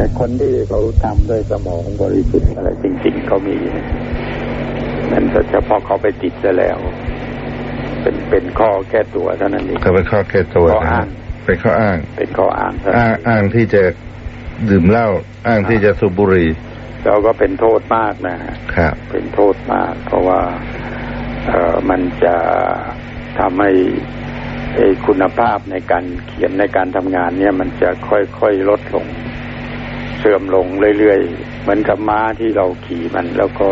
แต่คนที่เขาทำด้วยสมองบริสุทธิ์อะไรจริงๆเขามีนั่นแต่เฉพาะเขาไปติดซะแล้ว เป็นเป็นข้อแก้ตัวเท่านั้นเองก็เป็นข้อแก้ตัวข้ออ้างเป็นข้ออ้าง เป็นข้ออ้างเท่าอ้านั้งนอ้างที่จะดื่มเหล้าอ้างที่จะสูบบุหรี่เราก็เป็นโทษมากนะฮะครับเป็นโทษมาก เพราะว่าเออมันจะทำให้ไอ้คุณภาพในการเขียนในการทำงานเนี่ยมันจะค่อยๆลดลง เสื่อมลงเรื่อยๆ เหมือนกับม้าที่เราขี่มันแล้วก็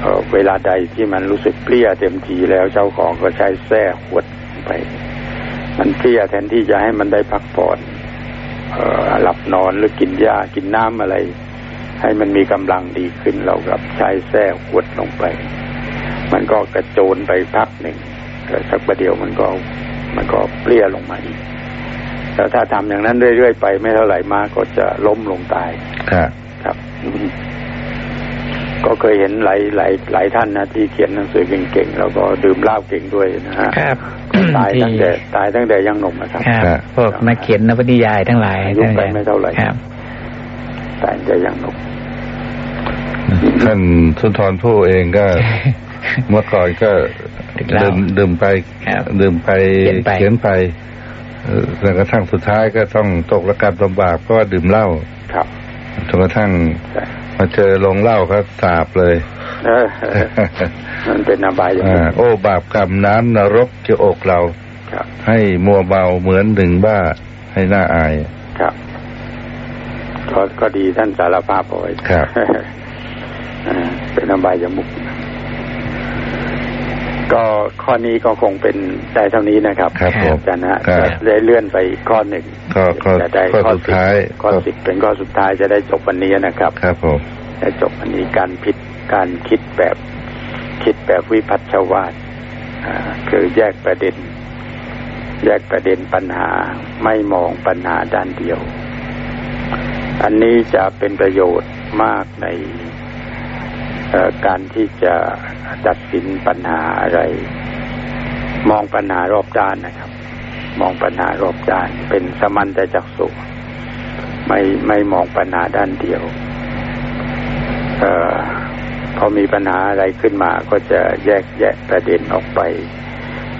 เอเวลาใดที่มันรู้สึกเปรี้ยเต็มทีแล้วเจ้าของก็ใช้แส้ขวดไป มันเปรี้ยแทนที่จะให้มันได้พักผ่อนหลับนอนหรือกินยากินน้ำอะไร ให้มันมีกำลังดีขึ้นเรากับใช้แส้ขวดลงไป มันก็กระโจนไปพักหนึ่งแต่สักประเดี๋ยวมันก็มันก็เปรี้ยลงมาอีก แต่ถ้าทำอย่างนั้นเรื่อยๆไปไม่เท่าไหร่มากก็จะล้มลงตายครับครับอืมก็เคยเห็นหลายหลายหลายท่านนะที่เขียนหนังสือเก่งๆแล้วก็ดื่มเหล้าเก่งด้วยนะฮะครับก็ตายที่ตั้งแต่ตายตั้งแต่ยังหนุ่มนะครับครับครับพวกนักเขียนนวนิยายทั้งหลายอายุไปไม่เท่าไหร่ครับตายตั้งแต่ยังหนุ่มท่านสุนทรผู้เองก็เมื่อก่อนก็ดื่มเหล้าดื่มดื่มไปครับดื่มไปเขียนไป จนกระทั่งสุดท้ายก็ต้องตกระกำลำบากเพราะว่าดื่มเหล้าครับจนกระทั่งใช่มาเจอลงเหล้าก็สาบเลยเออมันเป็นอบายอย่างอ่านี้โอ้บาปกรรมน้ำนรกจะอกเราครับให้มัวเบาเหมือนหนึ่งบ้าให้หน้าอายครับก็ก็ดีท่านสารภาพเอาไว้ครับอ่าเป็นอบายมุก ก็ข้อนี้ก็คงเป็นได้เท่านี้นะครับครับผมอาจารย์นะฮะครับจะได้เลื่อนไปอีกข้อหนึ่งข้อข้อจะได้ข้อข้อสุดสิบท้ายข้อสิบเป็นข้อสุดท้ายจะได้จบวันนี้นะครับ ครับผมจะจบวันนี้การพิดการคิดแบบคิดแบบวิพัฒชวาทอ่าคือแยกประเด็น แยกประเด็นปัญหาไม่มองปัญหาด้านเดียว อันนี้จะเป็นประโยชน์มากในเอ่อการที่จะ ตัดสินปัญหาอะไร มองปัญหารอบด้านนะครับ มองปัญหารอบด้าน เป็นสมันแต่จักสุไม่ไม่มองปัญหาด้านเดียว เออพอมีปัญหาอะไรขึ้นมาก็จะแยกแยะประเด็นออกไป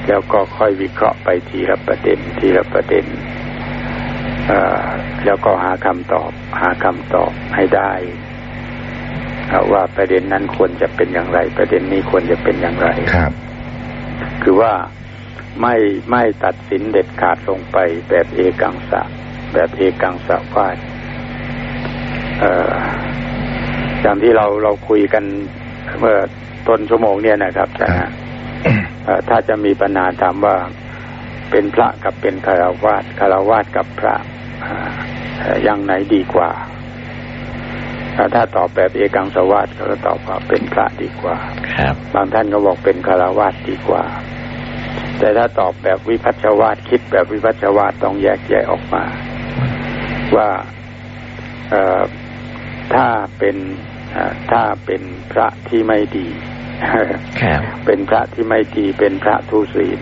แล้วก็ค่อยวิเคราะห์ไปทีละประเด็นทีละประเด็นเอ่อแล้วก็หาคำตอบ หาคำตอบให้ได้ ว่าประเด็นนั้นควรจะเป็นอย่างไร ประเด็นนี้ควรจะเป็นอย่างไรครับ คือว่าไม่ไม่ตัดสินเด็ดขาดลงไปแบบเอกังสะ แบบเอกังสะวาดเอ่ออย่างที่เราเราคุยกันเมื่อต้นชั่วโมงเนี่ยนะครับนะฮะเอ่อถ้าจะมีปัญหาถามว่าเป็นพระกับเป็นคารวาสคารวาสกับพระอ่าเอ่อยังไหนดีกว่าเอ่อ ถ้าตอบแบบเอกังสวาสก็ตอบว่าเป็นพระดีกว่า ครับ บางท่านก็บอกเป็นคารวาสดีกว่า แต่ถ้าตอบแบบวิพัฒชวาสคิดแบบวิพัฒชวาสต้องแยกแยะออกมา ว่าเอ่อถ้าเป็นเอ่อถ้าเป็นพระที่ไม่ดีครับเป็นพระที่ไม่ดีเป็นพระทุศีล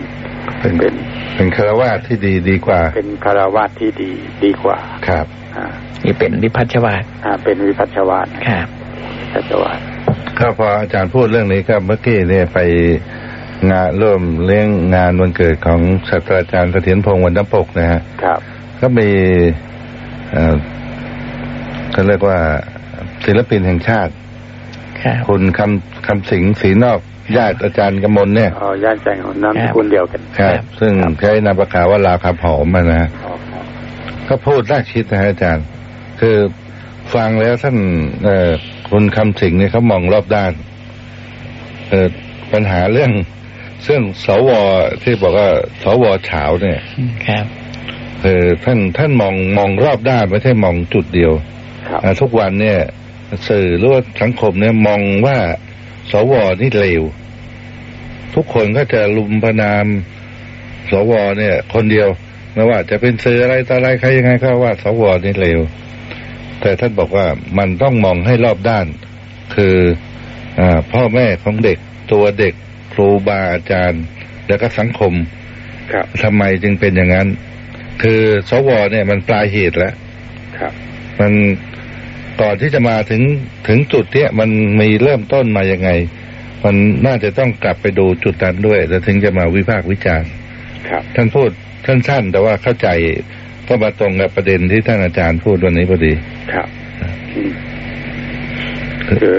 เป็นเป็นเป็นคารวะที่ดีดีกว่า เป็นคารวาสที่ดีดีกว่าครับอ่า นี่เป็นวิพัฒชวาสอ่าเป็นวิพัฒชวาสครับวิพัฒชวาสก็พออาจารย์พูดเรื่องนี้ก็เมื่อกี้เนี่ยไปงานร่วมเลี้ยงงานวันเกิดของศาสตราจารย์เสถียรพงษ์วันน้ำปกนะฮะครับ ก็มีเอ่อเขาเรียกว่าศิลปินแห่งชาติครับคุณคำคำสิงสีนอกญาติอาจารย์กมลเนี่ยอ๋อย่านแจงของน้ำสกุลเดียวกันครับครับ ซึ่งใช้นามปากกาว่าลาวคำหอมอะนะฮะอ๋อครับ ก็พูดน่าคิดนะฮะอาจารย์ คือฟังแล้วท่านเอ่อคุณคำสิงเนี่ยเขามองรอบด้านเออปัญหาเรื่องเรื่องสวที่บอกว่าสวเฉาเนี่ย ครับเออท่านท่านมองมองรอบด้านไม่ใช่มองจุดเดียวครับอ่าทุกวันเนี่ย สื่อหรือว่าสังคมเนี่ยมองว่าสวนี่เลวทุกคนก็จะลุมประนามสวเนี่ย คนเดียว ไม่ว่าจะเป็นสื่ออะไรต่ออะไรใครยังไงก็ว่าสวนี่เลวแต่ท่านบอกว่ามันต้องมองให้รอบด้าน คืออาพ่อแม่ของเด็ก ตัวเด็กครูบาอาจารย์ แล้วก็สังคมครับทำไมจึงเป็นอย่างนั้น คือสวเนี่ยมันปลายเหตุแล้วครับ มันก่อนที่จะมาถึงถึงจุดเนี้ยมันมีเริ่มต้นมายังไง มันน่าจะต้องกลับไปดูจุดนั้นด้วย แล้วถึงจะมาวิพากษ์วิจารณ์ครับ ท่านพูดสั้นๆแต่ว่าเข้าใจก็มาตรงกับประเด็นที่ท่านอาจารย์พูดวันนี้พอดี ครับอืมคือ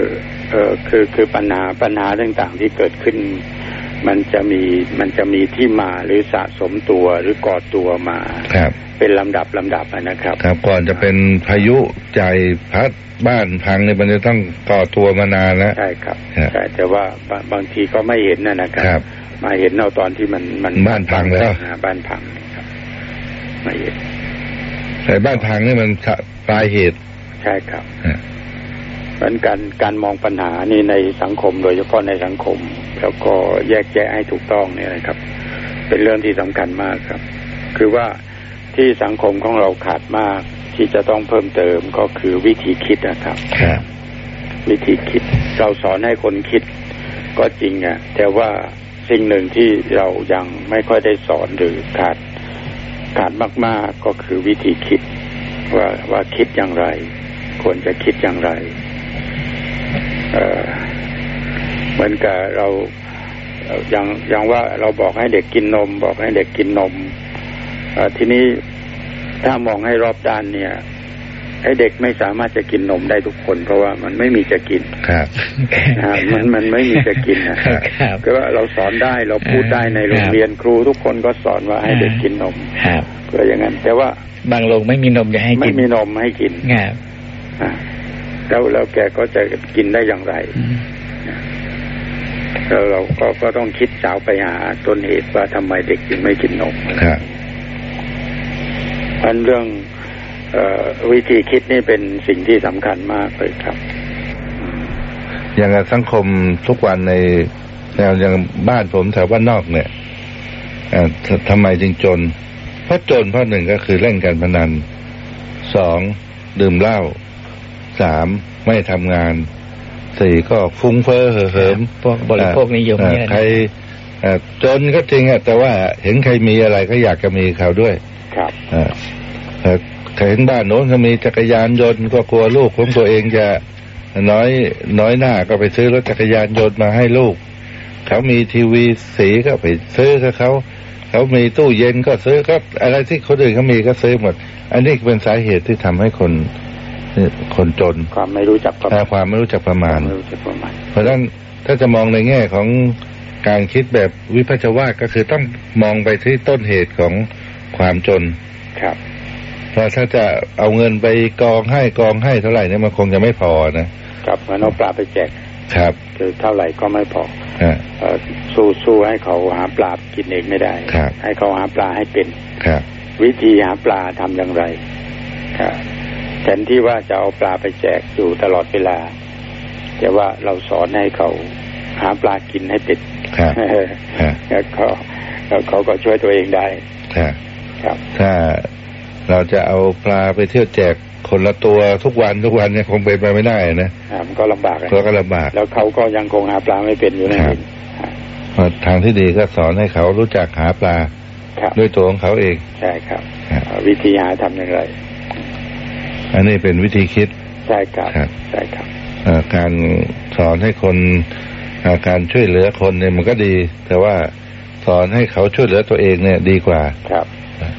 เออคือคือปัญหาปัญหาต่างๆที่เกิดขึ้น มันจะมีมันจะมีที่มาหรือสะสมตัวหรือก่อตัวมาครับ เป็นลำดับลำดับอะนะครับ ครับก่อนจะเป็นพายุใจพัดบ้านพังเนี่ยมันจะต้องก่อตัวมานานแล้วใช่ครับครับใช่แต่ว่าบางบางทีก็ไม่เห็นนะนะครัครับ มาเห็นเอาตอนที่มันมันบ้านพังแล้วอ่าบ้านพังครับไม่เห็นแต่บ้านพังนี่มันปลายเหตุ ใช่ครับฮะเพราะฉะนั้นการการมองปัญหานี่ในสังคมโดยเฉพาะในสังคม แล้วก็แยกแยะให้ถูกต้องเนี่ยนะครับ เป็นเรื่องที่สำคัญมากครับ คือว่าที่สังคมของเราขาดมาก ที่จะต้องเพิ่มเติมก็คือวิธีคิดนะครับครับวิธีคิดเราสอนให้คนคิดก็จริงอะ่ะ แต่ว่า สิ่งหนึ่งที่เรายังไม่ค่อยได้สอนหรือขาดขาดมาก ๆก็คือวิธีคิดว่าว่าคิดอย่างไร ควรจะคิดอย่างไรเเหมือนกับเราอย่างอย่างว่าเราบอกให้เด็กกินนม บอกให้เด็กกินนมทีนี้ถ้ามองให้รอบด้านเนี่ย ไอ้เด็กไม่สามารถจะกินนมได้ทุกคน เพราะว่ามันไม่มีจะกินครับนะฮะมันมันไม่มีจะกินนะครับครับก็ว่าเราสอนได้เราพูดได้ในโรงเรียนครูทุกคนก็สอนว่าให้เด็กกินนมครับเพื่ออย่างนั้น แต่ว่าบางโรงไม่มีนมจะให้ไม่กินมีนมให้กินครับอ่าแล้วแล้วแกก็จะกินได้อย่างไรอืมแล้วเราก็ก็ต้องคิดสาวไปหาต้นเหตุว่าทำไมเด็กจึงไม่กินนมครับอันเรื่องเออ วิธีคิดนี่เป็นสิ่งที่สำคัญมากเลยครับ อย่างกับสังคมทุกวันในแนวอย่างบ้านผมแถวบ้านนอกเนี่ยเอ่อททำไมจึงจน เพราะจนเพราะหนึ่งก็คือเล่นการพนันสองดื่มเหล้าสามไม่ทำงานสี่ก็ฟุ้งเฟ้อเห่อเหิมพวกบริโภคนิยมเอ่อเนี่ยนะใครเอ่อจนก็จริงอะแต่ว่าเห็นใครมีอะไรก็อยากจะมีเขาด้วย ครับ เอ่อเอ่อใครเห็นบ้านโน้นเขามีจักรยานยนต์ก็กลัวลูกของตัวเองจะน้อยน้อยหน้าก็ไปซื้อรถจักรยานยนต์มาให้ลูก เขามีทีวีสีก็ไปซื้อกับเขา เขามีตู้เย็นก็ซื้อก็อะไรที่คนอื่นเขามีก็ซื้อหมด อันนี้เป็นสาเหตุที่ทำให้คนคนจน ความไม่รู้จักประแต่มาณความไม่รู้จักประมาณไม่รู้จักประมาณ เพราะฉะนั้นถ้าจะมองในแง่ของการคิดแบบวิพัชวาทก็คือต้องมองไปที่ต้นเหตุของความจนครับ เพราะถ้าจะเอาเงินไปกองให้กองให้เท่าไหร่เนี่ยมันคงจะไม่พอนะครับมันเอาปลาไปแจกครับคือเท่าไหร่ก็ไม่พออ่าเอ่อสู้สู้ให้เขาหาปลากินเองไม่ได้ครับให้เขาหาปลาให้เป็นครับ วิธีหาปลาทำอย่างไรครับแทนที่ว่าจะเอาปลาไปแจกอยู่ตลอดเวลา แต่ว่าเราสอนให้เขาหาปลากินให้เป็นครับครับแล้วก็แล้วเขาก็ช่วยตัวเองได้ครับครับถ้า เราจะเอาปลาไปเที่ยวแจกคนละตัวทุกวันทุกวันเนี่ยคงเป็นไปไม่ได้นะอ่ามันก็ลำบากนะก็ก็ลำบาก แล้วเขาก็ยังคงหาปลาไม่เป็นอยู่นั่นครัเอบงอ่าเพราะทางที่ดีก็สอนให้เขารู้จักหาปลาครับด้วยตัวของเขาเอง ใช่ครับครับอ่าวิธีหาทำอย่างไร อันนี้เป็นวิธีคิด ใช่ครับครับใช่ครับเอ่อการสอนให้คนเอ่อการช่วยเหลือคนเนี่ยมันก็ดี แต่ว่าสอนให้เขาช่วยเหลือตัวเองเนี่ยดีกว่าครับครับ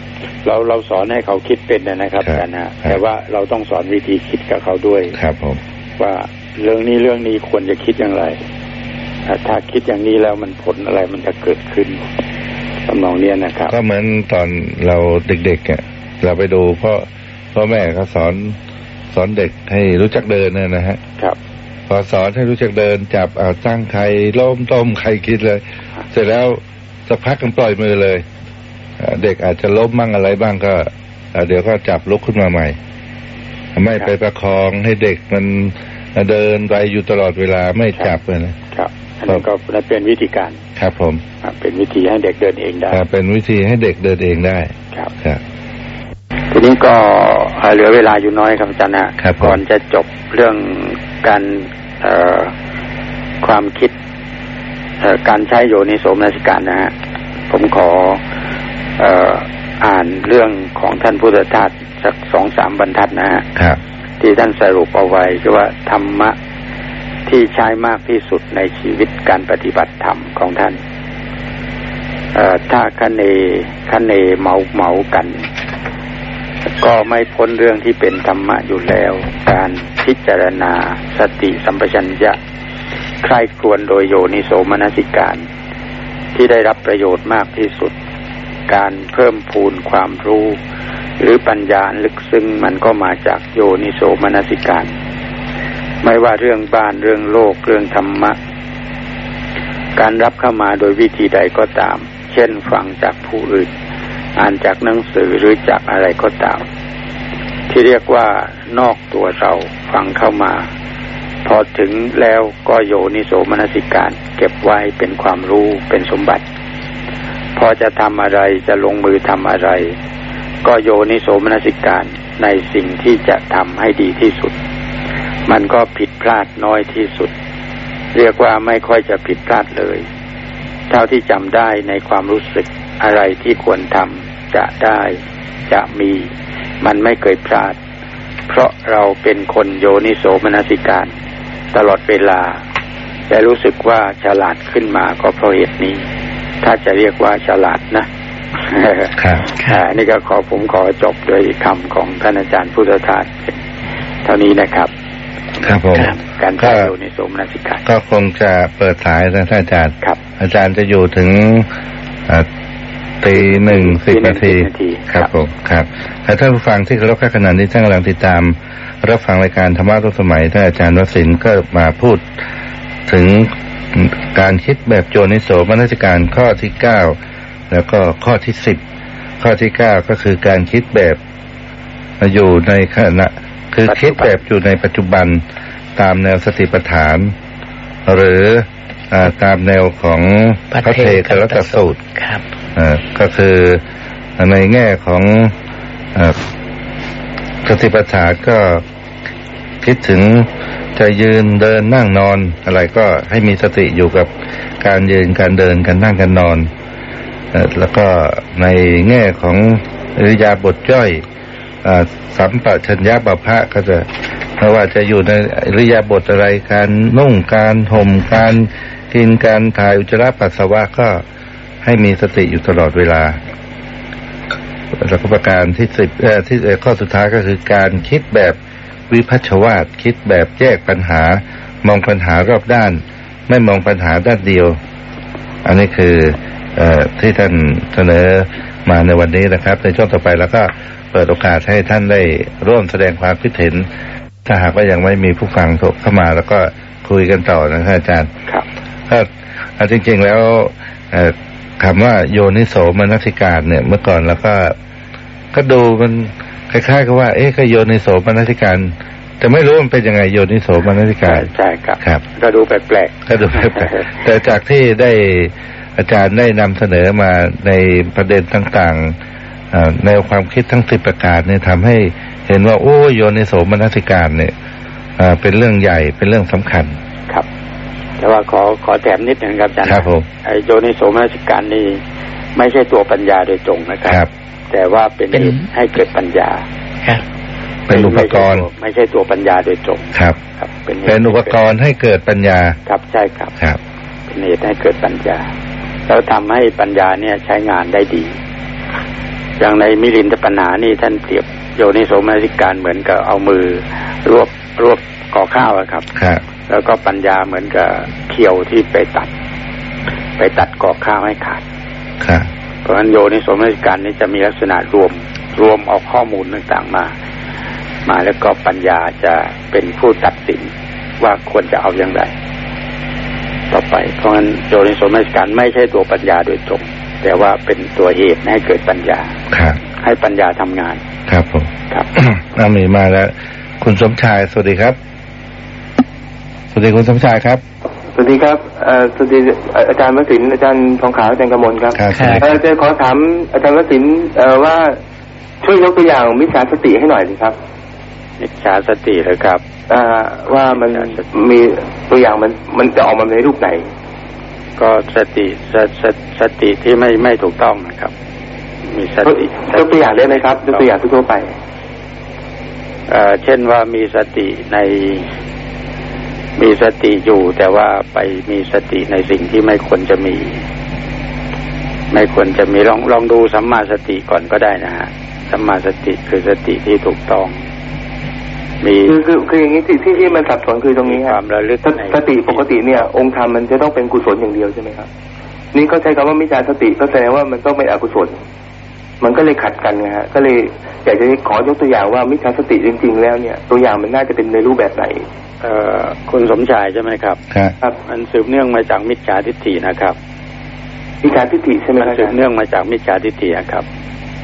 เราเราสอนให้เขาคิดเป็นนะนะครับครับกันนะครับแต่ว่าเราต้องสอนวิธีคิดกับเขาด้วยครับผมว่าเรื่องนี้เรื่องนี้ควรจะคิดอย่างไรอ่าถ้าคิดอย่างนี้แล้วมันผลอะไรมันจะเกิดขึ้นทำนองเนี้ยนะครับ ก็เหมือนตอนเราเด็กๆอะเราไปดูพ่อพ่อแม่เขาสอนสอนเด็กให้รู้จักเดินเนี่ยนะฮะครับพอสอนให้รู้จักเดินจับเอาตั้งไข่ล้มต้มไข่กินเลย เสร็จแล้วสักพักกันปล่อยมือเลย เอ่อเด็กอาจจะล้มบ้างอะไรบ้างก็เอ่อเดี๋ยวก็จับลุกขึ้นมาใหม่ ไม่ไปประคองให้เด็กมันเดินไปอยู่ตลอดเวลาไม่จับเลยนะครับอันนั้นก็นั่นเป็นวิธีการครับผมอ่าเป็นวิธีให้เด็กเดินเองได้อ่าเป็นวิธีให้เด็กเดินเองได้ครับครับทีนี้ก็เอ่อเหลือเวลาอยู่น้อยครับอาจารย์นะครับผมก่อนจะจบเรื่องการเอ่อความคิดเอ่อการใช้โยนิโสมนสิการนะฮะผมขอเอ่ออ่านเรื่องของท่านพุทธทาสสสักสองสามบรรทัดนะฮะครับที่ท่านสรุปเอาไว้คือว่าธรรมะที่ใช้มากที่สุดในชีวิตการปฏิบัติธรรมของท่านเอ่อถ้าคะเนคะเนเมาเมากัน ก็ไม่พ้นเรื่องที่เป็นธรรมะอยู่แล้ว การพิจารณาสติสัมปชัญญะใครควรโดยโยนิโสมนสิการ ที่ได้รับประโยชน์มากที่สุด การเพิ่มพูนความรู้ หรือปัญญาลึกซึ้งมันก็มาจากโยนิโสมนสิการ ไม่ว่าเรื่องบ้านเรื่องโลกเรื่องธรรมะ การรับเข้ามาโดยวิธีใดก็ตาม เช่นฟังจากผู้อื่น อ่านจากหนังสือหรือจากอะไรก็ตาม ที่เรียกว่านอกตัวเราฟังเข้ามาพอถึงแล้วก็โยนิโสมนสิการ เก็บไว้เป็นความรู้เป็นสมบัติ พอจะทำอะไรจะลงมือทำอะไร ก็โยนิโสมนสิการในสิ่งที่จะทำให้ดีที่สุด มันก็ผิดพลาดน้อยที่สุด เรียกว่าไม่ค่อยจะผิดพลาดเลย เท่าที่จำได้ในความรู้สึกอะไรที่ควรทำจะได้จะมี มันไม่เคยพลาด เพราะเราเป็นคนโยนิโสมนสิการ ตลอดเวลา และรู้สึกว่าฉลาดขึ้นมาก็เพราะเหตุนี้ ถ้าจะเรียกว่าฉลาดนะครับอ่านี่ก็ขอผมขอจบด้วยคำของท่านอาจารย์พุทธทาสเท่านี้นะครับ ครับผมครับการก็ใช้โยนิโสมนสิการก็คงจะเปิดสายนะท่านอาจารย์ครับ อาจารย์จะอยู่ถึงเอ่อตีหนึ่งสิบตีหนึ่นางทีสิบนาทีครับครับผมครับและท่านผู้ฟังที่เคารพค่ขณะนี้ท่านกำลังติดตาม รับฟังรายการธรรมะทุกสมัยท่านอาจารย์วสินทร์ก็มาพูดถึง การคิดแบบโจนิโสมนสิการข้อที่เก้าแล้วก็ข้อที่สิบข้อที่เก้าก็คือการคิดแบบอยู่ในขณะ คือคิดแบบอยู่ในปัจจุบันตามแนวสติปัฏฐาน หรืออาตามแนวของพระเทกรัตสูตรครับเอ่อก็คือในแง่ของเอ่อสติปัฏฐานก็คิดถึง จะยืนเดินนั่งนอนอะไรก็ให้มีสติอยู่กับการยืนการเดินการนั่งการนอนอแล้วก็ในแง่ของอริยาบทย่อยอสัมปชัญญะบพะก็จะไม่ว่าจะอยู่ในอริยาบทอะไรการนุ่งการห่มการกินการถ่ายอุจจาระปัสสาวะก็ให้มีสติอยู่ตลอดเวลาแล้วก็ประการที่สิบที่ข้อสุดท้ายก็คือการคิดแบบ วิพัชวาตคิดแบบแยกปัญหา มองปัญหารอบด้าน ไม่มองปัญหาด้านเดียว อันนี้คือเอ่อที่ท่านเสนอมาในวันนี้นะครับ ในช่วงต่อไปแล้วก็เปิดโอกาสให้ท่านได้ร่วมแสดงความคิดเห็น ถ้าหากว่ายังไม่มีผู้ฟังโทรเข้ามาแล้วก็คุยกันต่อนะครับอาจารย์ครับก็อ่าจริง ๆ แล้วเอ่อคำว่าโยนิโสมนสิการเนี่ย เมื่อก่อนแล้วก็ก็ดูมัน คล้ายๆกับว่า เอ๊ะก็โยนิโสมนสิการแต่ไม่รู้มันเป็นยังไงโยนิโสมนสิกาใช่รใช่ครับครับ ก็ดูแปลกก็ดูแปลกๆแต่จากที่ได้อาจารย์ได้นำเสนอมาในประเด็นต่างๆเอ่อแนวความคิดทั้งสิบประการเนี่ยทำให้เห็นว่าโอ้โยนิโสมนสิการเนี่ยเอ่อเป็นเรื่องใหญ่เป็นเรื่องสำคัญๆครับ แต่ว่าขอขอแถมนิดหนึ่งครับอาจารย์ครับผมไอโยนิโสมนสิการนี่ไม่ใช่ตัวปัญญาโดยตรงนะคครัรับ แต่ว่าเป็นเป็นเหตุให้เกิดปัญญาครับเป็นอุปกรณ์ ไม่ใช่ตัวปัญญาโดยตรงครับ ครับเป็นหตุเป็นอุปกรณ์ให้เกิดปัญญาครับใช่ครับครับ เป็นเหตุให้เกิดปัญญาแล้วทำให้ปัญญาเนี่ยใช้งานได้ดี อย่างในมิลินทปัญหานี่ท่านเปรียบโยนิโสมนสิการเหมือนกับเอามือรวบรวบก่อข้าวอะครับครับแล้วก็ปัญญาเหมือนกับเขียวที่ไปตัด ไปตัดก่อข้าวให้ขาดครับ เพราะฉะนั้นโยนิโสมนสิการนี้จะมีลักษณะรวมรวมเอาข้อมูลต่างๆมา มาแล้วก็ปัญญาจะเป็นผู้ตัดสินว่าควรจะเอาอย่างไร ต่อไป เพราะฉะนั้นโยนิโสมนสิการไม่ใช่ตัวปัญญาโดยตรงแต่ว่าเป็นตัวเหตุให้เกิดปัญญาครับให้ปัญญาทำงาน ครับผมครับอามีมาแล้ว คุณสมชายสวัสดีครับ สวัสดีคุณสมชายครับ สวัสดีครับเอ่อสวัสดีอาจารย์วสินทร์อาจารย์ทองขาวอาจารย์กมลครับครับครับเอ่อจะขอถามอาจารย์วสินทร์เอ่อว่าช่วยยกตัวอย่างมิจฉาสติให้หน่อยสิครับมิจฉาสติเลยครับเอ่อว่ามันมีตัวอย่างมันมันจะออกมาในรูปไหน ก็สติสสสติที่ไม่ไม่ถูกต้องนะครับ มีสติยกตัวอย่างได้ไหมครับยกตัวอย่างทั่วๆไปเอ่อเช่นว่ามีสติใน มีสติอยู่แต่ว่าไปมีสติในสิ่งที่ไม่ควรจะมี ไม่ควรจะมีลองลองดูสัมมาสติก่อนก็ได้นะฮะสัมมาสติคือสติที่ถูกต้อง มีคือคือคืออย่างนี้ที่ที่ที่มันสับสนคือตรงนี้คฮะวามระลึกสในสติปกติเนี่ย องค์ธรรมมันจะต้องเป็นกุศลอย่างเดียวใช่ไหมครับ นี่เขาใช้คำว่ามิจฉาสติก็แสดงว่ามันต้องเป็นอกุศล มันก็เลยขัดกันนะฮะก็เลยอยากจะขอยกตัวอย่างว่ามิจฉาสติจริง ๆ แล้วเนี่ย ตัวอย่างมันน่าจะเป็นในรูปแบบไหนเอ่อคุณสมชายใช่ไหมครับ ครับครับมันสืบเนื่องมาจากมิจฉาทิฏฐินะครับ มิจฉาทิฏฐิใช่ไหมมันครับสืบเนื่องมาจากมิจฉาทิฏฐินะครับ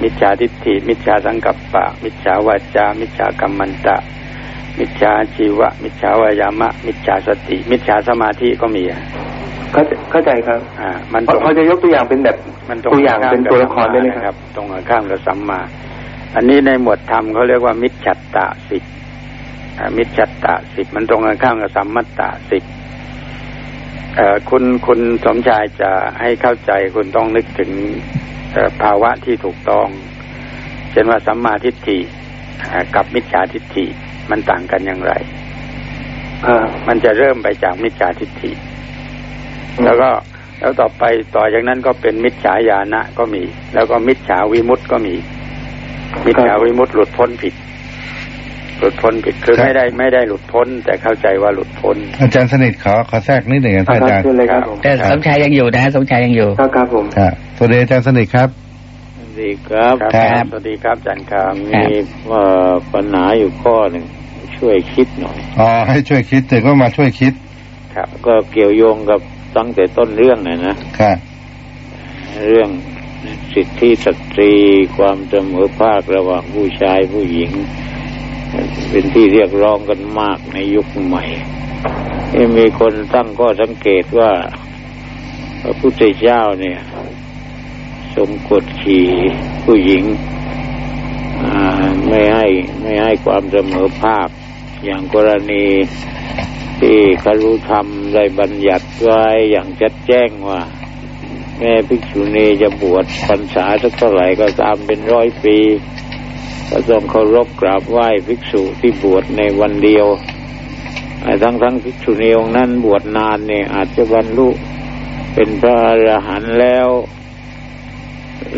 มิจฉาทิฏฐิ มิจฉาสังกัปปะ มิจฉาวาจา มิจฉากรรมันตะ มิจฉาชีวะ มิจฉาวายามะ มิจฉาสติ มิจฉาสมาธิก็มีอะ เข้าใจเข้าใจครับอ่ามันพอตรงพอจะยกตัวอย่างเป็นแบบมันตรงตัวอย่างข้มเป็นตัวละครได้ไหมกับครับ ตรงกันข้ามกับสัมมา อันนี้ในหมวดธรรมเขาเรียกว่า มิจฉัตตะสิบอ่ามิจฉัตตะสิบมันตรงกันข้ามกับสัมมัตตะสิบเอ่อคุณคุณสมชายจะให้เข้าใจคุณต้องนึกถึงเอ่อภาวะที่ถูกต้อง เช่นว่าสัมมาทิฏฐิอ่ากับมิจฉาทิฏฐิมันต่างกันอย่างไรอ่ามันจะเริ่มไปจากมิจฉาทิฏฐิ แล้วก็แล้วต่อไปต่อจากนั้นก็เป็นมิจฉาญาณะก็มี แล้วก็มิจฉาวิมุตติก็มี มิจฉาวิมุตติหลุดพ้นผิด หลุดพ้นผิดคือครับไม่ได้ไม่ได้หลุดพ้น แต่เข้าใจว่าหลุดพ้น อาจารย์สนิทขอขอแทรกนิดหนึ่งครับครับอาจารย์เชิญเลยครับผมแต่สมชายยังอยู่นะฮะสมชายยังอยู่ครับครับผมครับสวัสดีอาจารย์สนิทครับสวัสดีครับครับสวัสดีครับอาจารย์ครับครับมีเอ่อปัญหาอยู่ข้อหนึ่งช่วยคิดหน่อยอ๋อให้ช่วยคิดถึงก็มาช่วยคิด ครับ ก็เกี่ยวโยงกับ ตั้งแต่ต้นเรื่องนะนะครับเรื่องสิทธิสตรีความเสมอภาคระหว่างผู้ชายผู้หญิง เป็นที่เรียกร้องกันมากในยุคใหม่ที่มีคนตั้งข้อสังเกตว่า พระพุทธเจ้าเนี่ยทรงกดขี่ผู้หญิงอ่าไม่ให้ไม่ให้ความเสมอภาคอย่างกรณี ที่คารุธรรมได้บัญญัติไว้อย่างชัดแจ้งว่า แม่ภิกษุณีจะบวชพรรษาสักเท่าไหร่ก็ตามเป็นร้อยปี ก็ต้องเคารพกราบไหว้ภิกษุที่บวชในวันเดียวไอ้ทั้งทั้งภิกษุณีองค์นั้นบวชนานเนี่ยอาจจะบรรลุเป็นพระอรหันต์แล้ว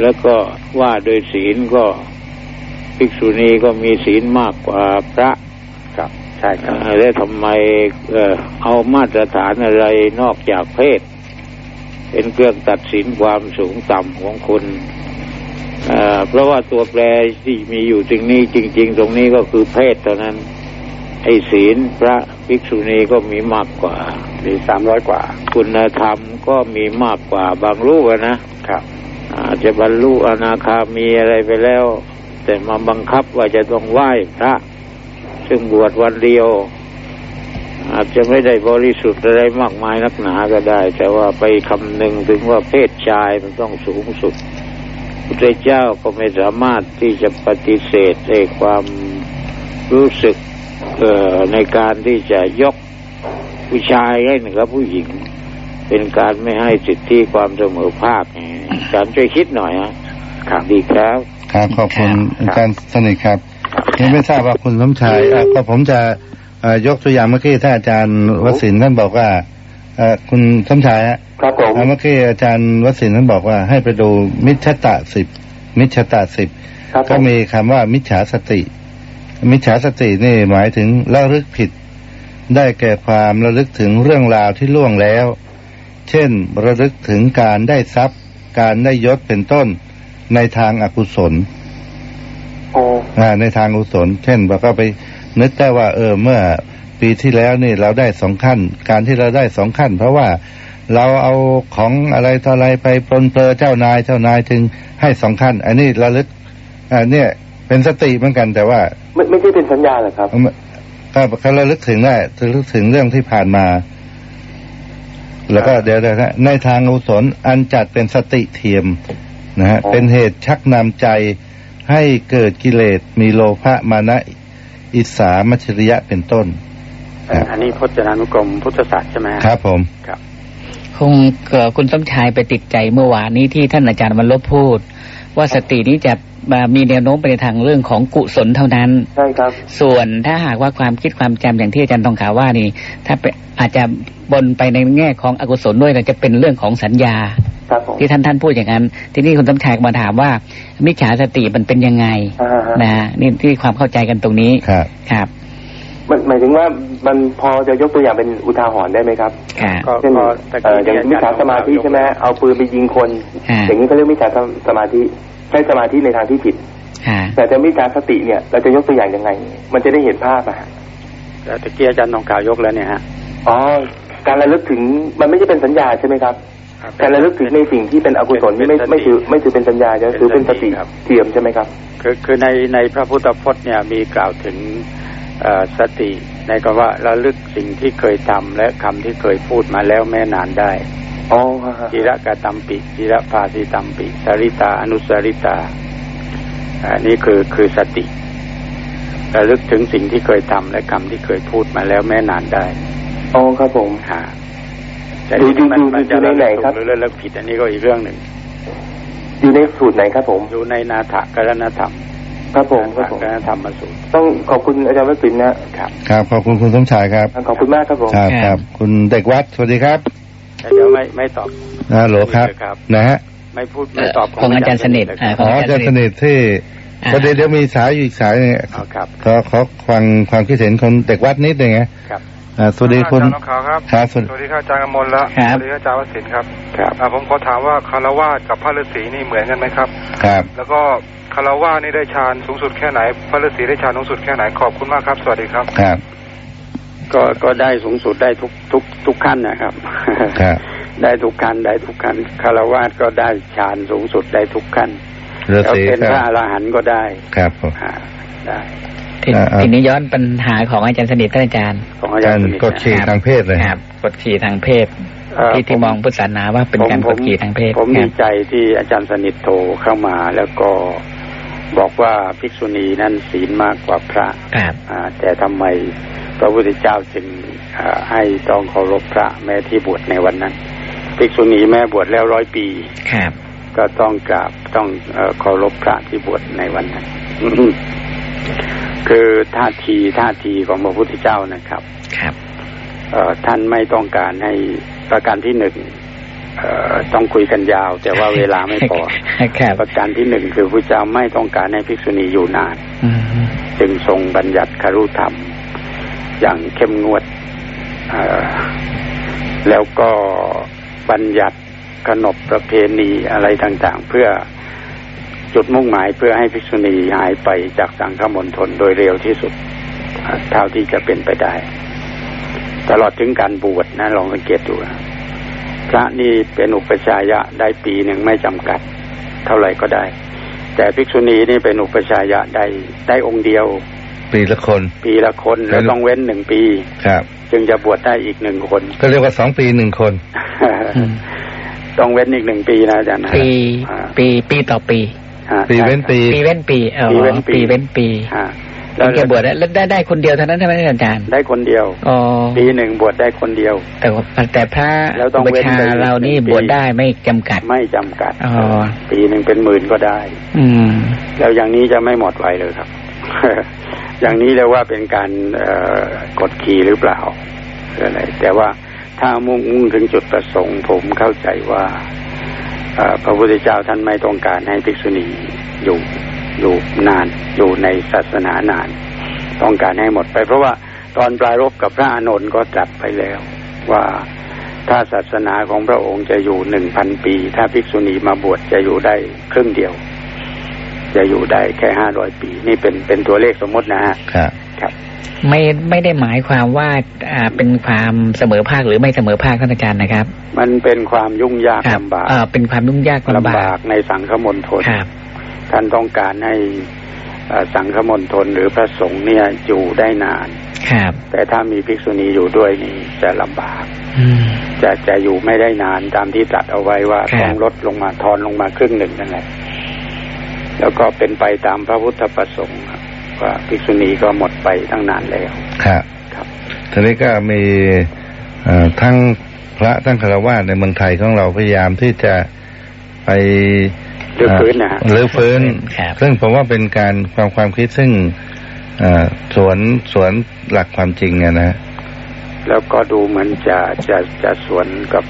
แล้วก็ว่าโดยศีลก็ภิกษุณีก็มีศีลมากกว่าพระ ช่ครับอ่าแล้วทำไมเอ่อเอามาตรฐานอะไรนอกจากเพศ เป็นเครื่องตัดสินความสูงต่ำของคนเอ่อเพราะว่าตัวแปรที่มีอยู่ตรงนี้จริง ๆ ตรงนี้ก็คือเพศเท่านั้น ไอ้ศีลพระภิกษุณีก็มีมากกว่ามีสามร้อยกว่า คุณธรรมก็มีมากกว่าบางรูปอะนะครับ อาจจะบรรลุอนาคามีอะไรไปแล้ว แต่มาบังคับว่าจะต้องไหว้พระ ซึ่งบวชวันเดียว อาจจะไม่ได้บริสุทธิ์อะไรมากมายนักหนาก็ได้ แต่ว่าไปคำนึงถึงว่าเพศชายมันต้องสูงสุดพระเจ้าก็ไม่สามารถที่จะปฏิเสธในความรู้สึกเอ่อในการที่จะยกผู้ชายให้เหนือผู้หญิง เป็นการไม่ให้สิทธิความเสมอภาคไงอาจารย์ช่วยคิดหน่อยฮะครับดีครับ ครับขอบคุณครับอาจารย์สนิทครับ นี่ไม่ทราบว่าคุณสมชายเอ่อก็ผมจะเอ่อยกตัวอย่างเมื่อกี้ถ้าอาจารย์วสินทร์ท่านบอกว่าเอ่อคุณสมชายฮะครับผมเอ่อเมื่อกี้อาจารย์วสินทร์ท่านบอกว่าให้ไปดูมิจฉตะสิบมิจฉตะสิบครับผก็มมีคำว่ามิจฉาสติ มิจฉาสตินี่หมายถึงระลึกผิด ได้แก่ความระลึกถึงเรื่องราวที่ล่วงแล้ว เช่นระลึกถึงการได้ทรัพย์ การได้ยศเป็นต้นในทางอากุศลโอ้อ่า ในทางกุศล เช่นเราก็ไปนึกได้ว่า เออเมื่อปีที่แล้วนี่เราได้สองขั้น การที่เราได้สองขั้น เพราะว่าเราเอาของอะไรต่ออะไรไปปลนเปลือเจ้านายเจ้านายถึงให้สองขั้น อันนี้ระลึกอ่าเนี่ยเป็นสติเหมือนกันแต่ว่า ไม่ไม่ใช่เป็นสัญญาเหรอครับก็ก็ระลึกถึงได้ระลึกถึงเรื่องที่ผ่านมา แล้วก็เดี๋ยวนะในทางกุศลอันจัดเป็นสติเทียมนะฮะอ๋อเป็นเหตุชักนำใจ ให้เกิดกิเลสมีโลภะมานะอิสามัชริยะเป็นต้นครับอันนี้พจนานุกรมพุทธศาสตร์ใช่ไหมฮะครับผมครับ คงเกิดคุณสมชายไปติดใจเมื่อวานนี้ที่ท่านอาจารย์วันลบพูด ว่าสตินี้จะอ่า มีแนวโน้มไปในทางเรื่องของกุศลเท่านั้นใช่ครับ ส่วนถ้าหากว่าความคิดความจำอย่างที่อาจารย์ทองขาวว่านี่ ถ้าไปอาจจะบนไปในแง่ของอกุศลด้วยนะจะเป็นเรื่องของสัญญาครับผมที่ท่านท่านพูดอย่างนั้น ทีนี้คุณสมชายมาถามว่า มิจฉาสติมันเป็นยังไงอ่าฮะนะฮะนี่ที่ความเข้าใจกันตรงนี้ครับครับมันหมายถึงว่ามันพอจะยกตัวอย่างเป็นอุทาหรณ์ได้ไหมครับค่ะก็เช่นก็ตะเอ่กี้ออย่างที่มิจฉาสมาธิใช่ไหมเอาปืนไปยิงคนอ่าอย่างนี้เขาเรียกมิจฉาสมาธิ ใช้สมาธิในทางที่ผิดค่ะแต่จะมิจฉาสติเนี่ย เราจะยกตัวอย่างยังไง มันจะได้เห็นภาพอะฮะแต่ตะกี้อาจารย์ทองขาวยกแล้วเนี่ยฮะอ๋อการระลึกถึงมันไม่ใช่เป็นสัญญาใช่ไหมครับการระลึกถึงในสิ่งที่เป็นอกุศลนี่ไม่ไม่ถือไม่ถือเป็นสัญญาจะถือเป็นสติครับเทียมใช่ไหมครับ คือคือในในพระพุทธพจน์เนี่ยมีกล่าวถึงเอ่อสติในคำว่าระลึกสิ่งที่เคยทำและคำที่เคยพูดมาแล้วแม่นานได้อ๋อฮะฮะ จิระกตัมปิจิระภาสิตัมปิสริตา อนุสริตา อันนี้คือคือสติระลึกถึงสิ่งที่เคยทำและคำที่เคยพูดมาแล้วแม่นานได้อ๋อครับผมฮะแต่ดูทีนี้มันดูมันจะดูในระไหนลึกครับถูกหรือระลึกผิด อันนี้ก็อีกเรื่องหนึ่งอยู่ในสูตรไหนครับ ผมอยู่ในนาถกรณธรรมครับผมคนารับถผมกรณธรรมมาสูตรต้องขอบคุณอาจารย์วัชรินทร์นะครับ ครับขอบคุณคุณสมชายครับ ขอบคุณมากครับผมครับครับครับคุณเด็กวัดสวัสดีครับ แต่เดี๋ยวไม่ไม่ตอบฮัลโหลครับครับนะฮะไม่พูดไม่ตอบของอาจารย์สนิทเลยคอ่ารับขอ๋งออาอาจาจารรย์ย์สสนินิททที่อ่าประเดี๋ยวเดี๋ยวมีสายอยู่อีกสายหนึงเอาครับขอขอฟังความคิดเห็นของเด็กวัดนิดหนึ่งนะครับอ่าสวัสดีคุณอาจารย์นกขาวครับครับสวัสสวัสดีครับอาจารย์กมลและครับสวัสดีครับอาจารย์วสินทร์ครับครับอ่าผมขอถามว่าคารวาสกับพระฤาษีนี่เหมือนกันไหมครับ ครับ แล้วก็คารวาสนี่ได้ฌานสูงสุดแค่ไหนพระฤาษีได้ฌานสูงสุดแค่ไหนขอบคุณมากครับ สวัสดีครับครับ ก็ก็ได้สูงสุดได้ทุกทุกทุกขั้นนะครับครับได้ทุกขั้นได้ทุกขั้นคารวาสก็ได้ฌานสูงสุดได้ทุกขั้นฤาแล้วษีเป็นคพรัระบอรหันต์ก็ได้ครับผมอ่าได้ทีอ่าอ่าทีนี้ย้อนปัญหาของอาจารย์สนิทท่านอาจารย์ของอาจารการย์สนิทกดขี่นะทางเพศเลยครับกดขี่ทางเพศเอ่อที่ที่ผมมองพุทธศาสนาว่าเป็นการผกมดขี่ทางเพศผมคดีรับใจที่อาจารย์สนิทโทรเข้ามาแล้วก็บอกว่าภิกษุณีนั้นศีลมากกว่าพระครับอ่าแต่ทำไม พระพุทธเจ้าจึงอ่าให้ต้องเคารพพระแม้ที่บวชในวันนั้นภิกษุณีแม้บวชแล้วร้อยปีครับก็ต้องกราบต้องเอ่อเคารพพระที่บวชในวันนั้นคือท่าทีท่าทีของพระพุทธเจ้านะครับ ครับเอ่อท่านไม่ต้องการให้ประการที่หนึ่งเอ่อต้องคุยกันยาว แต่ว่าเวลาไม่พอครับประการที่หนึ่งคือพระเจ้าไม่ต้องการให้ภิกษุณีอยู่นานอืมจึงทรงบัญญัติคารุธรรม อย่างเข้มงวด แล้วก็บัญญัติขนบประเพณีอะไรต่างๆ เพื่อจุดมุ่งหมายเพื่อให้ภิกษุณีหายไปจากสังฆมณฑลโดยเร็วที่สุดเท่าที่จะเป็นไปได้ ตลอดถึงการบวชนะลองสังเกตดูพระนี่เป็นอุปชายะได้ปีหนึ่งไม่จำกัด เท่าไหร่ก็ได้ แต่ภิกษุณีนี่เป็นอุปชายะได้ได้องค์เดียว ปีละคน ปีละคนแล้วต้องเว้นหนึ่งปี ครับ จึงจะบวชได้อีกหนึ่งคน ก็เรียกว่าสองปีหนึ่งคนอืมต้องเว้นอีกหนึ่งปีนะอาจารย์นะปีอ่าปีปีต่อปีอ่าปีเว้นปี ปีเว้นปีเออปีเว้นปีปีเว้นปีอ่าถึงจะบวชได้แล้วได้ได้คนเดียวเท่านั้นใช่ไหมอาจารย์ ได้คนเดียวอ๋อปีหนึ่งบวชได้คนเดียว แต่ว่าแต่พระแล้วต้องอุปเว้นชาไปอีกเรานี่หนึ่งปีบวชได้ไม่จำกัด ไม่จำกัดอ๋อปีหนึ่งเป็นหมื่นก็ได้ อืมแล้วอย่างนี้จะไม่หมดไวเลยครับ อย่างนี้เรียกว่าเป็นการกดขี่หรือเปล่าอะไรแต่ว่าถ้ามุ่งมุ่งถึงจุดประสงค์ ผมเข้าใจว่าพระพุทธเจ้าท่านไม่ต้องการให้ภิกษุณีอยู่อยู่นานอยู่ในศาสนานาน ต้องการให้หมดไป เพราะว่าตอนปลายรบกับพระอานนท์ก็ตรัสไปแล้ว ว่าถ้าศาสนาของพระองค์จะอยู่หนึ่งพันปี ถ้าภิกษุณีมาบวชจะอยู่ได้ครึ่งเดียว จะอยู่ได้แค่ห้าร้อยปี นี่เป็นเป็นตัวเลขสมมตินะฮะครับครับ ไม่ไม่ได้หมายความว่าอ่าเป็นความเสมอภาคหรือไม่เสมอภาคท่านอาจารย์นะครับ มันเป็นความยุ่งยากครับลำบากเอ่อเป็นความยุ่งยากลำลำบาบากกในสังฆมณฑลครับท่านต้องการให้เอ่อสังฆมณฑลหรือพระสงฆ์เนี่ยอยู่ได้นาน ครับ แต่ถ้ามีภิกษุณีอยู่ด้วยนี่จะลำบากอืมจะจะอยู่ไม่ได้นานตามที่ตรัดเอาไว้ว่าครับต้องลดลงมาทอนลงมาครึ่งหนึ่งนั่นแหละ แล้วก็เป็นไปตามพระพุทธประสงค์ครับว่าภิกษุณีก็หมดไปตั้งนานแล้วครับครับทีนี้ก็มีเอ่อทั้งพระทั้งคารวะในเมืองไทยของเราพยายามที่จะไปหรือฟื้นนะฮะหรือฟื้นครับซึ่งผมว่าเป็นการความความคิดซึ่งเอ่อสวนสวนหลักความจริงอะนะแล้วก็ดูเหมือนจะจะจะสวนกับ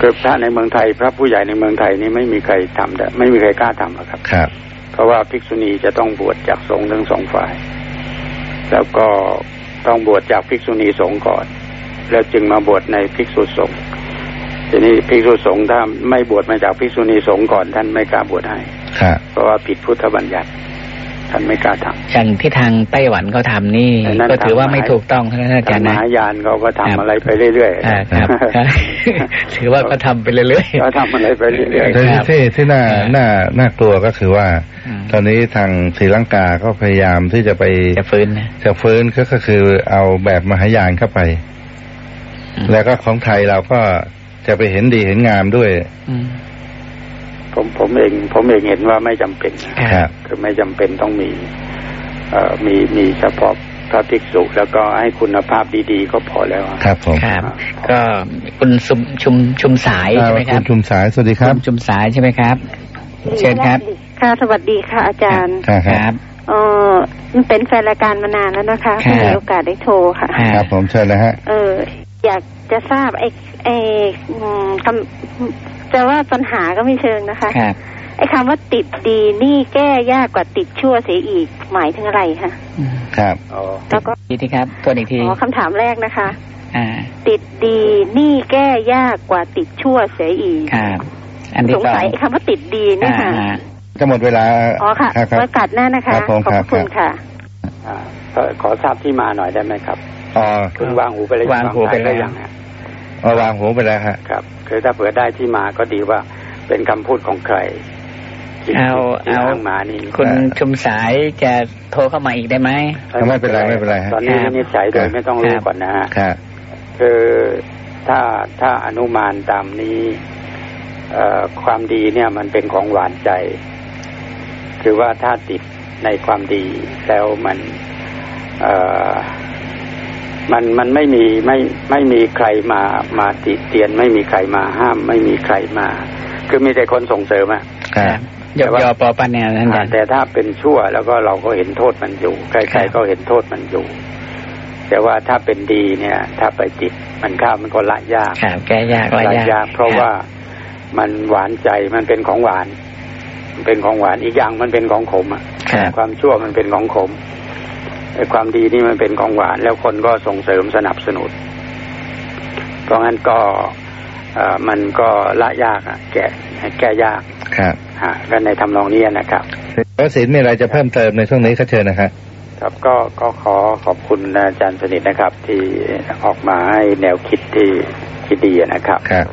คือพระในเมืองไทย พระผู้ใหญ่ในเมืองไทยนี่ไม่มีใครทำได้ไม่มีใครกล้าทำหรอกครับครับ เพราะว่าภิกษุณีจะต้องบวชจากสงฆ์ทั้งสองฝ่าย แล้วก็ต้องบวชจากภิกษุณีสงฆ์ก่อน แล้วจึงมาบวชในภิกษุสงฆ์ทีนี้ภิกษุสงฆ์ถ้าไม่บวชมาจากภิกษุณีสงฆ์ก่อนท่านไม่กล้าบวชให้ครับเพราะว่าผิดพุทธบัญญัติ ท่านไม่กล้าทำอย่างที่ทางไต้หวันเขาทำนี่แต่นั่นก็ถือว่าทำไม่หมายถูกต้องนะอาจาทารงย์มนะหายานเขาก็ทำครับอะไรไปเรื่อยอ่าครับครับถือว่าก็ทำไปเรื่อยเขาทำอะไรไปเรื่อยแต่ครับที่ที่น่าครับน่าน่ากลัวก็คือว่าอืมตอนนี้ทางศรีลังกาก็พยายามที่จะไปๆจะฟื้นนะจะฟื้นก็ก็คือเอาแบบมหายานเข้าไปอืมแล้วก็ของไทยเราก็จะไปเห็นดีเห็นงามด้วยอืมๆ ผมผมเอง ผมเองเห็นว่าไม่จำเป็นนะคครัรับบคือไม่จำเป็นต้องมีเอ่อมีมีเฉพาะพระภิกษุแล้วก็ให้คุณภาพดีๆ ก็พอแล้วอะครับผมครับ ก็คุณชุมชุมชุมสายใช่ไหมคคุรับณชุมสายสวัสดีครับณชุมสายใช่ไหมครับ เชิญครับค่ะสวัสดีค่ะอาจารย์ครับคครัรับบเออมันเป็นแฟนรายการมานานแล้วนะคะครับไม่มีโอกาสได้โทรค่ะครับครับผมเชิญนะฮะเออ อยากจะทราบไอ้ไอ้อืมคำจะว่าปัญหาก็ไม่เชิงนะคะครับไอ้คำว่าติดดีนี่แก้ยากกว่าติดชั่วเสียอีกหมายถึงอะไรคะอืมครับอ๋อแล้วก็ทีทีครับตัวอีกทีอ๋อคำถามแรกนะคะอ่าติดดีนี่แก้ยากกว่าติดชั่วเสียอีกครับอันที่สงสอสังยไอ้คำว่าติดดีเนี่ยค่ะอ่าก็หมดเวลาอ๋อค่ะรับครับไว้กัดหน้านะคะครับผมขอบพระครัคุบณค่ะอ่าขอขอทราบที่มาหน่อยได้ไหมครับอ๋อคุณวางหูไปเลยวางหูไปแล้วได้ยังฮะ เอาวางหูไปแล้วฮะครับ คือถ้าเผื่อได้ที่มาก็ดีว่าเป็นคำพูดของใครที่เอาที่เอาอ้างมานี่คุณชุมสายจะโทรเข้ามาอีกได้ไหมไม่เป็นไรไม่เป็นไรฮะตอนนี้ครับวินิจฉัยโดยไม่ต้องรู้ครับก่อนนะฮะครับคือถ้าถ้าอนุมานตามนี้เอ่อความดีเนี่ยมันเป็นของหวานใจ คือว่าถ้าติดในความดีแล้วมัน เอ่อ มันมันไม่มีไม่ไม่มีใครมามาติเตียน ไม่มีใครมาห้าม ไม่มีใครมา คือมีแต่คนส่งเสริมอะครับยกยอปอปันเนี่ยนั่นอ่าแหละแต่ถ้าเป็นชั่วแล้วก็เราก็เห็นโทษมันอยู่ใคครัรบๆก็เห็นโทษมันอยู่ แต่ว่าถ้าเป็นดีเนี่ย ถ้าไปติดมันข้ามมันก็ละยากครับแก้ยากละละยากยาก เพราะว่ามันหวานใจมันเป็นของหวานมันเป็นของหวานอีกอย่างมันเป็นของขมอะครับความชั่วมันเป็นของขม ไอ้ความดีนี่มันเป็นของหวาน แล้วคนก็ส่งเสริมสนับสนุน เพราะงั้นก็เอ่อมันก็ละยากอะ แก้แก้ยากครับฮะก็ในทำนองนี้นะครับแล้วศิลป์มีอะไรจะเพิ่มเติมในช่วงนี้ก็เชิญนะครับครับก็ก็ขอขอบคุณอาจารย์สนิทนะครับ ที่ออกมาให้แนวคิดที่ที่ดีนะครับครับ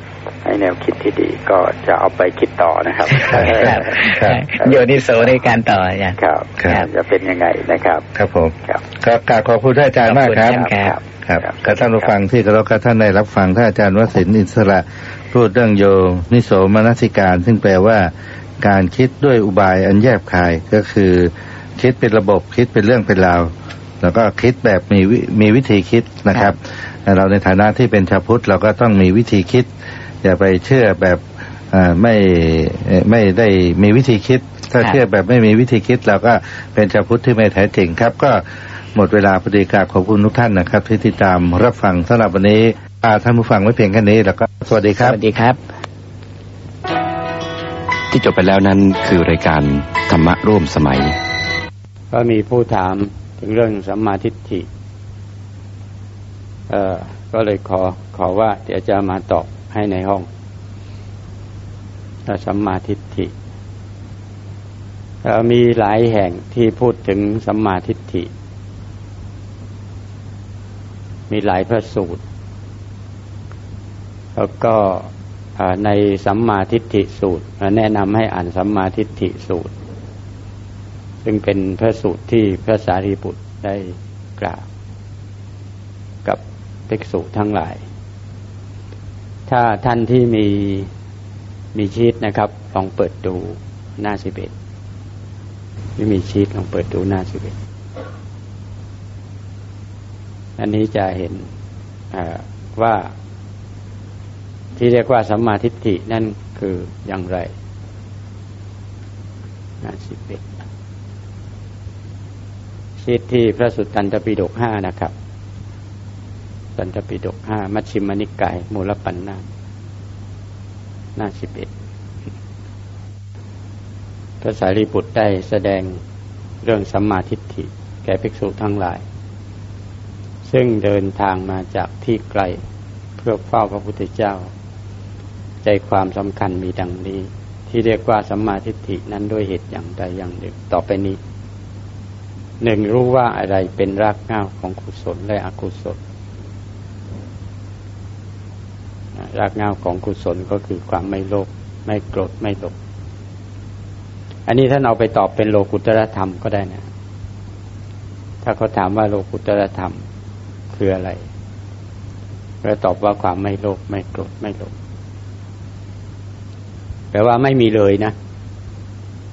ให้แนวคิดที่ดีก็จะเอาไปคิดต่อนะครับครับครับโยนิโสในการต่ออาจารย์ครับครับจะเป็นยังไงนะครับ ครับผมครับก็กราบขอบคุณท่านอาจารย์มากครับขอบคุณครับครับกับท่านผู้ฟังที่กรพท่านได้รับฟังท่านอาจารย์วสินทร์อินสระพูดเรื่องโยนิโสมนสิการ ซึ่งแปลว่า การคิดด้วยอุบายอันแยบคายก็คือ คิดเป็นระบบคิดเป็นเรื่องเป็นราวแล้วก็คิดแบบมีวิมีวิธีคิดนะครับ เราในฐานะที่เป็นชาวพุทธเราก็ต้องมีวิธีคิด อย่าไปเชื่อแบบอ่าไม่เอ่อไม่ได้มีวิธีคิด ถ้าครับเชื่อแบบไม่มีวิธีคิดเราก็เป็นชาวพุทธที่ไม่แท้จริงครับ ก็หมดเวลาพอดีกราบขอบคุณทุกท่านนะครับ ที่ติดตามรับฟังสำหรับวันนี้อ่าท่านผู้ฟังไว้เพียงแค่นี้แล้วก็สวัสดีคสรับวัสดีครับ ที่จบไปแล้วนั้นคือรายการธรรมะร่วมสมัย ก็มีผู้ถามถึงเรื่องสัมมาทิฏฐิเอ่อก็เลยขอขอว่าเดี๋ยวจะมาตอบ ให้ในห้องถ้าสัมมาทิฏฐิเอ่อมีหลายแห่งที่พูดถึงสัมมาทิฏฐิ มีหลายพระสูตร แล้วก็ในสัมมาทิฏฐิสูตร แนะนำให้อ่านสัมมาทิฏฐิสูตร ซึ่งเป็นพระสูตรที่พระสารีบุตรได้กล่าวกับภิกษุทั้งหลาย ถ้าท่านที่มีมีชีตนะครับ ลองเปิดดูหน้าสิบเอ็ดที่มีชีตลองเปิดดูหน้าสิบเอ็ดอันนี้จะเห็นว่าที่เรียกว่าสัมมาทิฏฐินั่นคืออย่างไรหน้าสิบเอ็ดชีตที่พระสุตตันตปิฎกห้านะครับ ตันตปิฎกห้ามัชชิมนิกาย มูลปัญนาหน้าสิบเอ็ดพระสารีบุตรได้แสดงเรื่องสัมมาทิฏฐิ แก่ภิกษุทั้งหลาย ซึ่งเดินทางมาจากที่ไกลเพื่อเฝ้าพระพุทธเจ้า ใจความสำคัญมีดังนี้ ที่เรียกว่าสัมมาทิฏฐินั้นด้วยเหตุอย่างใดอย่างหนึ่งต่อไปนี้หนึ่งรู้ว่าอะไรเป็นรากเหง้าของกุศลและอกุศล รากเหง้าของกุศลก็คือความไม่โลภไม่โกรธไม่หลงอันนี้ท่านเอาไปตอบเป็นโลกุตรธรรมก็ได้นะ ถ้าเขาถามว่าโลกุตรธรรมคืออะไรก็ตอบว่าความไม่โลภไม่โกรธไม่หลงแปลว่าไม่มีเลยนะ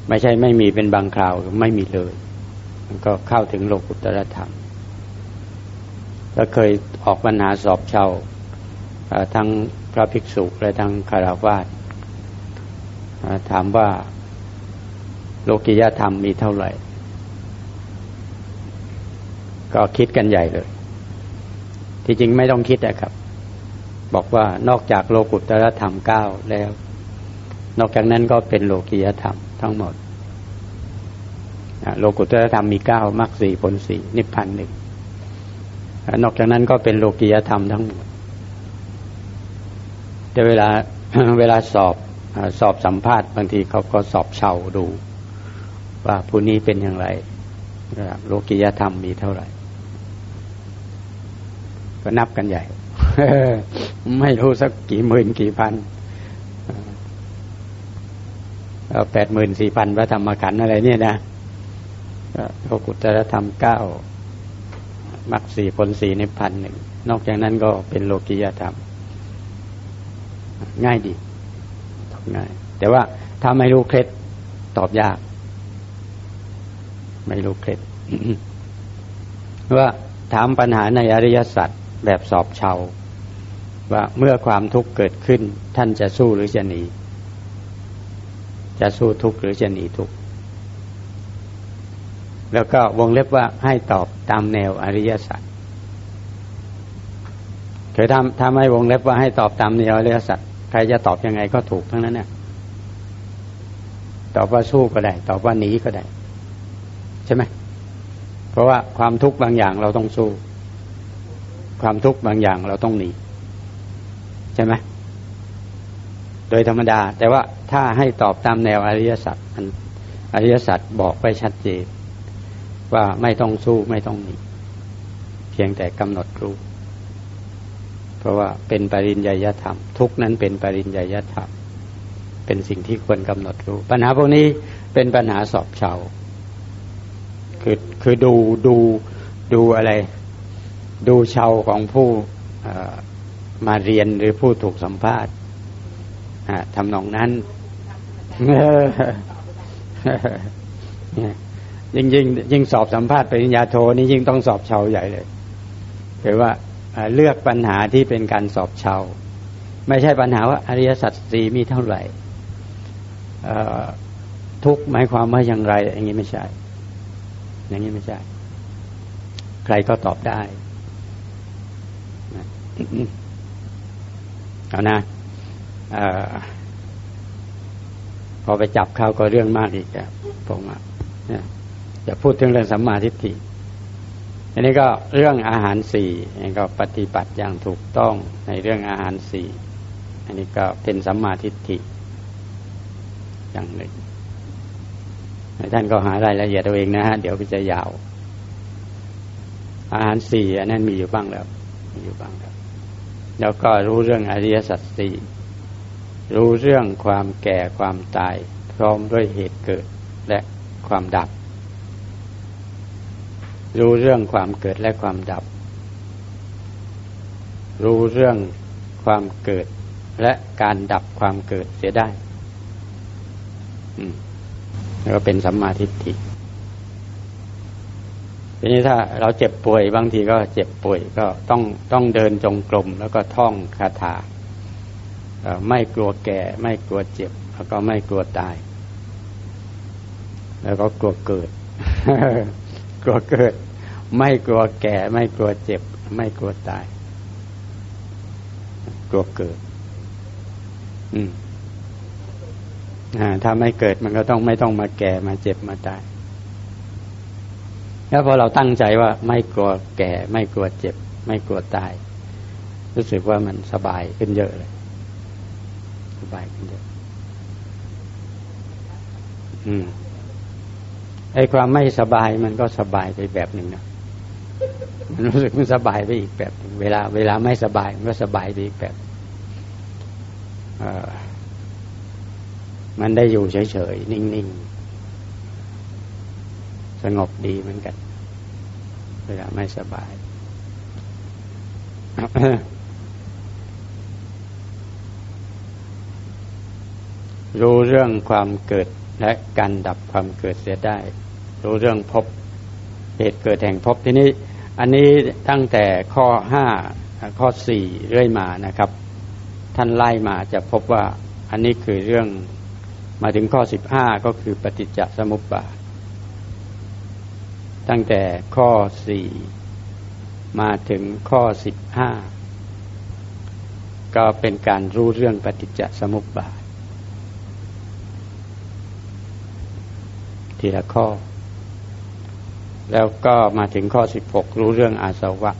ไม่ใช่ไม่มีเป็นบางคราวไม่มีเลย มันก็เข้าถึงโลกุตรธรรมก็เคยออกปัญหาสอบเชาทั้ง พระภิกษุและทั้งคารวาสถามว่าโลกิยธรรมมีเท่าไหร่ ก็คิดกันใหญ่เลย ที่จริงไม่ต้องคิดนะครับ บอกว่านอกจากโลกุตตรธรรมเก้าแล้ว นอกจากนั้นก็เป็นโลกิยธรรมทั้งหมดโลกุตตรธรรมมีเก้ามรรคสี่ผลสี่นิพพานหนึ่งนอกจากนั้นก็เป็นโลกิยธรรมทั้งหมด แต่เวลาเวลาสอบสอบสัมภาษณ์บางทีเขาก็สอบเชาดู ว่าผู้นี้เป็นอย่างไรโลกิยธรรมมีเท่าไหร่ ก็นับกันใหญ่ ไม่รู้สักกี่หมื่นกี่พันแปดหมื่นสี่พันพระธรรมขันธ์อะไรเนี่ยนะโลกุตรธรรมเก้ามรรคสี่ผลสี่ในพันหนึ่ง นอกจากนั้นก็เป็นโลกิยธรรม ง่ายดีตอบง่าย แต่ว่าถ้าไม่รู้เคล็ดตอบยาก ไม่รู้เคล็ดว่าถามปัญหาในอริยสัจแบบสอบเชาว่าเมื่อความทุกข์เกิดขึ้น ท่านจะสู้หรือจะหนี จะสู้ทุกข์หรือจะหนีทุกข์แล้วก็วงเล็บว่าให้ตอบตามแนวอริยสัจเคยทำทำให้วงเล็บว่าให้ตอบตามแนวอริยสัจ ใครจะตอบยังไงก็ถูกทั้งนั้นเนี่ยตอบว่าสู้ก็ได้ ตอบว่าหนีก็ได้ ใช่ไหมเพราะว่าความทุกข์บางอย่างเราต้องสู้ ความทุกข์บางอย่างเราต้องหนี ใช่ไหมโดยธรรมดา แต่ว่าถ้าให้ตอบตามแนวอริยสัจอริยสัจบอกไปชัดเจนว่าไม่ต้องสู้ไม่ต้องหนีเพียงแต่กำหนดรู้ เพราะว่าเป็นปริญญาธรรม ทุกนั้นเป็นปริญญาธรรม เป็นสิ่งที่ควรกำหนดรู้ ปัญหาพวกนี้เป็นปัญหาสอบเชาคือคือดูดูดูอะไร ดูชาของผู้มาเรียนหรือผู้ถูกสัมภาษณ์ทำนองนั้นยิ่งยิ่งยิ่งสอบสัมภาษณ์ปริญญาโทนี่ยิ่งต้องสอบชาใหญ่เลยคือว่า เลือกปัญหาที่เป็นการสอบชาวไม่ใช่ปัญหาว่าอริยสัจสี่มีเท่าไหร่ทุกหมายความว่าอย่างไร อย่างนี้ไม่ใช่ อย่างนี้ไม่ใช่ ใครก็ตอบได้เอานะอพอไปจับเขาก็เรื่องมากอีกแบผมอะจะพูดถึงเรื่องสัมมาทิฏฐิ อันนี้ก็เรื่องอาหารสี่อันนี้ก็ปฏิบัติอย่างถูกต้องในเรื่องอาหารสี่อันนี้ก็เป็นสัมมาทิฏฐิอย่างหนึ่งท่านก็หารายละเอียดตัวเองนะฮะเดี๋ยวก็จะยาว อาหารสี่อันนั้นมีอยู่บ้างแล้วมีอยู่บ้างแล้วแล้วก็รู้เรื่องอริยสัจสี่รู้เรื่องความแก่ความตาย พร้อมด้วยเหตุเกิดและความดับ รู้เรื่องความเกิดและความดับ รู้เรื่องความเกิดและการดับความเกิดเสียได้แล้วก็เป็นสัมมาทิฏฐิทีนี้ถ้าเราเจ็บป่วยบางทีก็เจ็บป่วย ก็ต้องต้องเดินจงกรมแล้วก็ท่องคาถาไม่กลัวแก่ ไม่กลัวเจ็บ แล้วก็ไม่กลัวตาย แล้วก็กลัวเกิด กลัวเกิด ไม่กลัวแก่ ไม่กลัวเจ็บ ไม่กลัวตาย กลัวเกิด อืมถ้าไม่เกิดมันก็ต้องไม่ต้องมาแก่มาเจ็บมาตายแล้วพอเราตั้งใจว่าไม่กลัวแก่ ไม่กลัวเจ็บ ไม่กลัวตาย รู้สึกว่ามันสบายขึ้นเยอะเลย สบายขึ้นเยอะ อืม ไอ้ความไม่สบายมันก็สบายไปแบบหนึ่งนะมันรู้สึกมันสบายไปอีกแบบ เวลา เวลาไม่สบายมันก็สบายไปอีกแบบเออมันได้อยู่เฉยๆ นิ่งๆ สงบดีเหมือนกัน เวลาไม่สบาย รู้เรื่องความเกิด และการดับความเกิดเสียได้ รู้เรื่องพบเหตุเกิดแห่งพบทีนี้ อันนี้ตั้งแต่ข้อห้าข้อสี่เรื่อยมานะครับ ท่านไล่มาจะพบว่าอันนี้คือเรื่องมาถึงข้อสิบห้าก็คือปฏิจจสมุปบาทตั้งแต่ข้อสี่มาถึงข้อสิบห้าก็เป็นการรู้เรื่องปฏิจจสมุปบาท ทีละข้อ แล้วก็มาถึงข้อสิบหกรู้เรื่องอาสวะ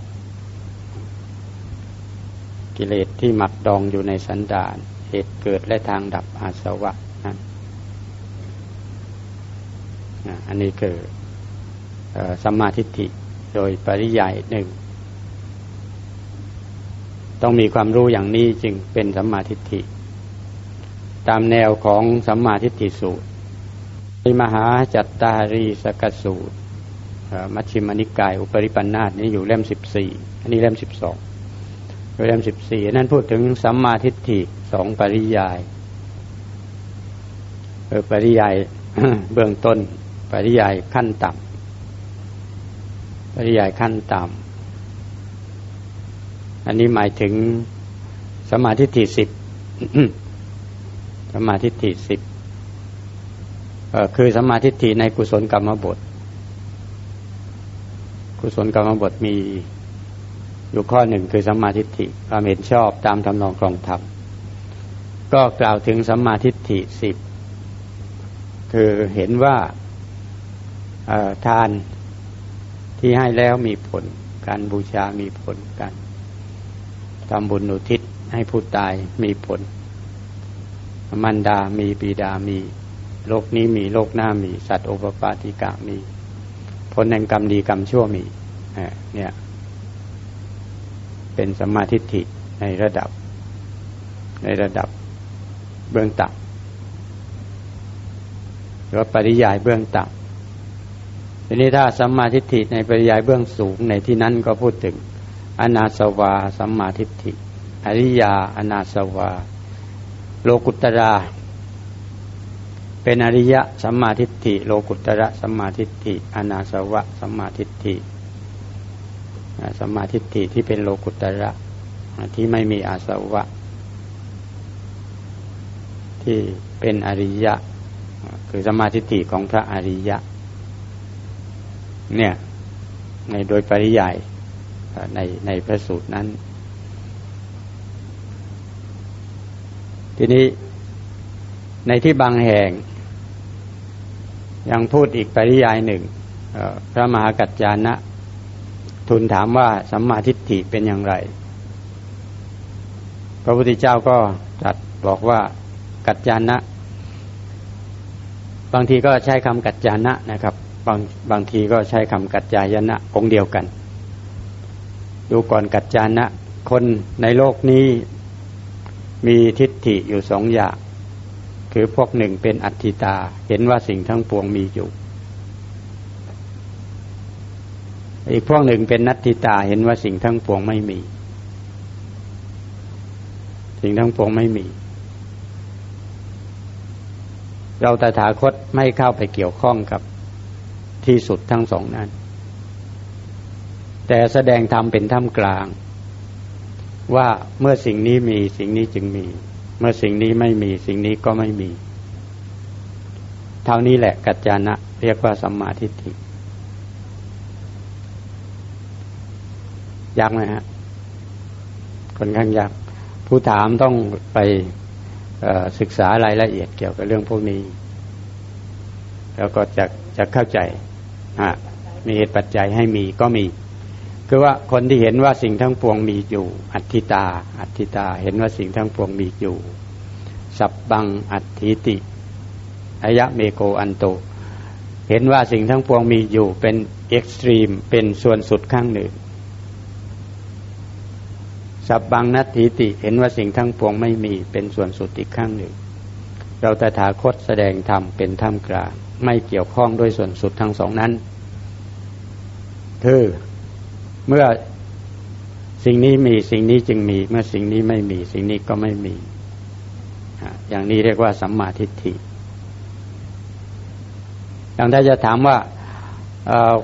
กิเลสที่หมักดองอยู่ในสันดานเหตุเกิดและทางดับอาสวะนั้นอันนี้คือสัมมาทิฏฐิโดยปริยายหนึ่ง ต้องมีความรู้อย่างนี้จึงเป็นสัมมาทิฏฐิ ตามแนวของสัมมาทิฏฐิสูตร ในมหาจัตตารีสกสูตรมัชฌิมานิกาย อุปริปันธาตนี้อยู่เล่มสิบสี่อันนี้เล่มสิบสองเล่มสิบสี่นั่นพูดถึงสัมมาทิฏฐิสองปริยายเออปริยายเบื้องต้น ปริยายขั้นต่ำปริยายขั้นต่ำอันนี้หมายถึงสมาธิทิสิบสมาธิทิสิบ คือสมาธิทิในกุศลกรรมบท กุศลกรรมบทมีอยู่ข้อหนึ่งคือสมาธิทิความเห็นชอบตามทำนองครองธรรมก็กล่าวถึงสมาธิทิสิบคือเห็นว่าทานที่ให้แล้วมีผล การบูชามีผลการทำบุญอุทิศให้ผู้ตายมีผลมันดามีปีดามี โลกนี้มีโลกหน้ามี สัตว์โอปปาติกะมี ผลแห่งกรรมดีกรรมชั่วมีเนี่ย เป็นสมาธิฐิในระดับ ในระดับเบื้องต่ำหรือปริยายเบื้องต่ำทีนี้ถ้าสัมมาทิฏฐิในปริยายเบื้องสูงในที่นั้นก็พูดถึง อนาสวาสัมมาทิฏฐิ อริยา อนาสวา โลกุตระ เป็นอริยะสัมมาทิฏฐิโลกุตระสัมมาทิฏฐิอนาสวะสัมมาทิฏฐิสัมมาทิฏฐิที่เป็นโลกุตระที่ไม่มีอาสวะ ที่เป็นอริยะ คือสัมมาทิฏฐิของพระอริยะ เนี่ยในโดยปริยายในในพระสูตรนั้น ทีนี้ในที่บางแห่ง ยังพูดอีกปริยายหนึ่งพระมหากัจจานะ ทูลถามว่าสัมมาทิฏฐิเป็นอย่างไร พระพุทธเจ้าก็ตรัสบอกว่ากัจจานะ บางทีก็ใช้คำกัจจานะนะครับ บางบางทีก็ใช้คำกัจจายนะองเดียวกัน ดูก่อนกัจจานะ คนในโลกนี้มีทิฏฐิอยู่สองอย่าง คือพวกหนึ่งเป็นอัตติตา เห็นว่าสิ่งทั้งปวงมีอยู่ อีกพวกหนึ่งเป็นนัตติตา เห็นว่าสิ่งทั้งปวงไม่มี สิ่งทั้งปวงไม่มี เราตถาคตไม่เข้าไปเกี่ยวข้องกับที่สุดทั้งสองนั้น แต่แสดงธรรมเป็นธรรมกลาง ว่าเมื่อสิ่งนี้มีสิ่งนี้จึงมี เมื่อสิ่งนี้ไม่มีสิ่งนี้ก็ไม่มี เท่านี้แหละกัจจานะ เรียกว่าสัมมาทิฏฐิยากไหมฮะคนข้างยากผู้ถามต้องไปศึกษารายละเอียดเกี่ยวกับเรื่องพวกนี้ แล้วก็จะจะเข้าใจมีเหตุปัจจัยให้มีก็มี คือว่าคนที่เห็นว่าสิ่งทั้งปวงมีอยู่ อัตติตา อัตติตา เห็นว่าสิ่งทั้งปวงมีอยู่ สับบังอัตติติอายะเมโกอันโต เห็นว่าสิ่งทั้งปวงมีอยู่ เป็นเอ็กซ์ตรีม เป็นส่วนสุดข้างหนึ่ง สับบังนัตถิติ เห็นว่าสิ่งทั้งปวงไม่มี เป็นส่วนสุดอีกข้างหนึ่ง เราตถาคตแสดงธรรมเป็นธรรมกลาง ไม่เกี่ยวข้องด้วยส่วนสุดทั้งสองนั้น คือ เมื่อสิ่งนี้มีสิ่งนี้จึงมี เมื่อสิ่งนี้ไม่มี สิ่งนี้ก็ไม่มี อย่างนี้เรียกว่าสัมมาทิฏฐิอย่างถ้าจะถามว่า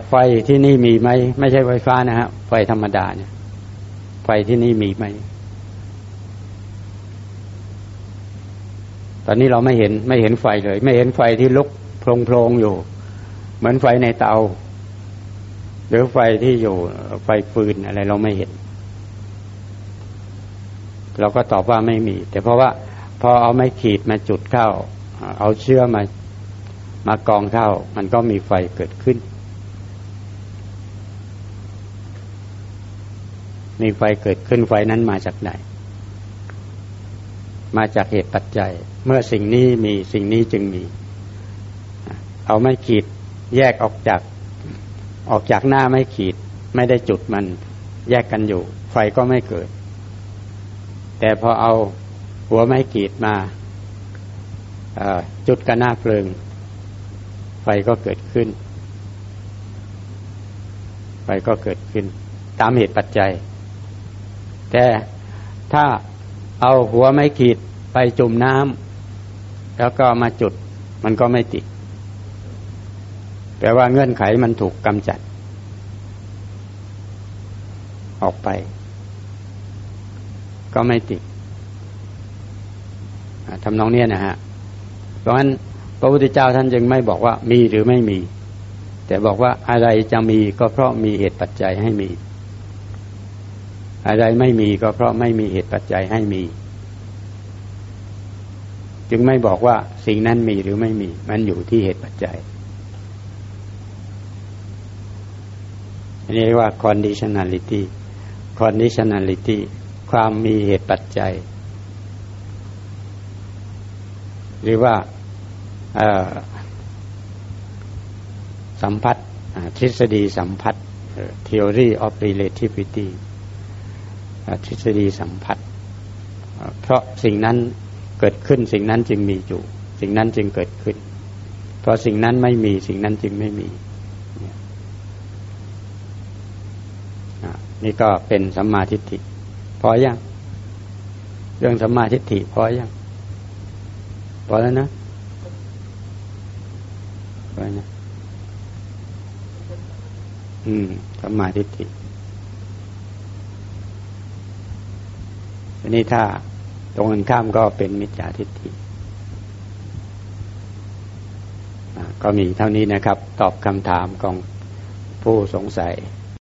ไฟที่นี่มีไหมไม่ใช่ไฟฟ้านะฮะไฟธรรมดาเนี่ย ไฟที่นี่มีไหมตอนนี้เราไม่เห็นไม่เห็นไฟเลย ไม่เห็นไฟที่ลุกโพลงๆอยู่ เหมือนไฟในเตา หรือไฟที่อยู่ไฟฟืนอะไรเราไม่เห็น เราก็ตอบว่าไม่มี แต่เพราะว่าพอเอาไม้ขีดมาจุดเข้า เอาเชื้อมามากองเข้า มันก็มีไฟเกิดขึ้น มีไฟเกิดขึ้นไฟนั้นมาจากไหน มาจากเหตุปัจจัย เมื่อสิ่งนี้มีสิ่งนี้จึงมี เอาไม้ขีดแยกออกจาก ออกจากหน้าไม่ขีด ไม่ได้จุดมันแยกกันอยู่ ไฟก็ไม่เกิด แต่พอเอาหัวไม้ขีดมาจุดกันหน้าเพลิง ไฟก็เกิดขึ้น ไฟก็เกิดขึ้น ตามเหตุปัจจัย แต่ถ้าเอาหัวไม้ขีดไปจุ่มน้ำแล้วก็มาจุดมันก็ไม่ติด แปลว่าเงื่อนไขมันถูกกำจัด ออกไป ก็ไม่ติดทำนองเนี้ยนะฮะ เพราะฉะนั้นพระพุทธเจ้าท่านจึงไม่บอกว่ามีหรือไม่มี แต่บอกว่าอะไรจะมีก็เพราะมีเหตุปัจจัยให้มี อะไรไม่มีก็เพราะไม่มีเหตุปัจจัยให้มี จึงไม่บอกว่าสิ่งนั้นมีหรือไม่มี มันอยู่ที่เหตุปัจจัยอันนี้ เรียกว่า conditionality conditionality ความมีเหตุปัจจัย หรือว่าสัมพัทธ์ทฤษฎีสัมพัทธ์ theory of relativity ทฤษฎีสัมพัทธ์เพราะสิ่งนั้นเกิดขึ้นสิ่งนั้นจึงมีอยู่ สิ่งนั้นจึงเกิดขึ้น เพราะสิ่งนั้นไม่มีสิ่งนั้นจึงไม่มี นี่ก็เป็นสัมมาทิฏฐิพออยังเรื่องสัมมาทิฏฐิพอยังพอแล้วนะพอนะอืมสัมมาทิฏฐิทีนี้ถ้าตรงกันข้ามก็เป็นมิจฉาทิฏฐิก็มีเท่านี้นะครับ ตอบคำถามของผู้สงสัย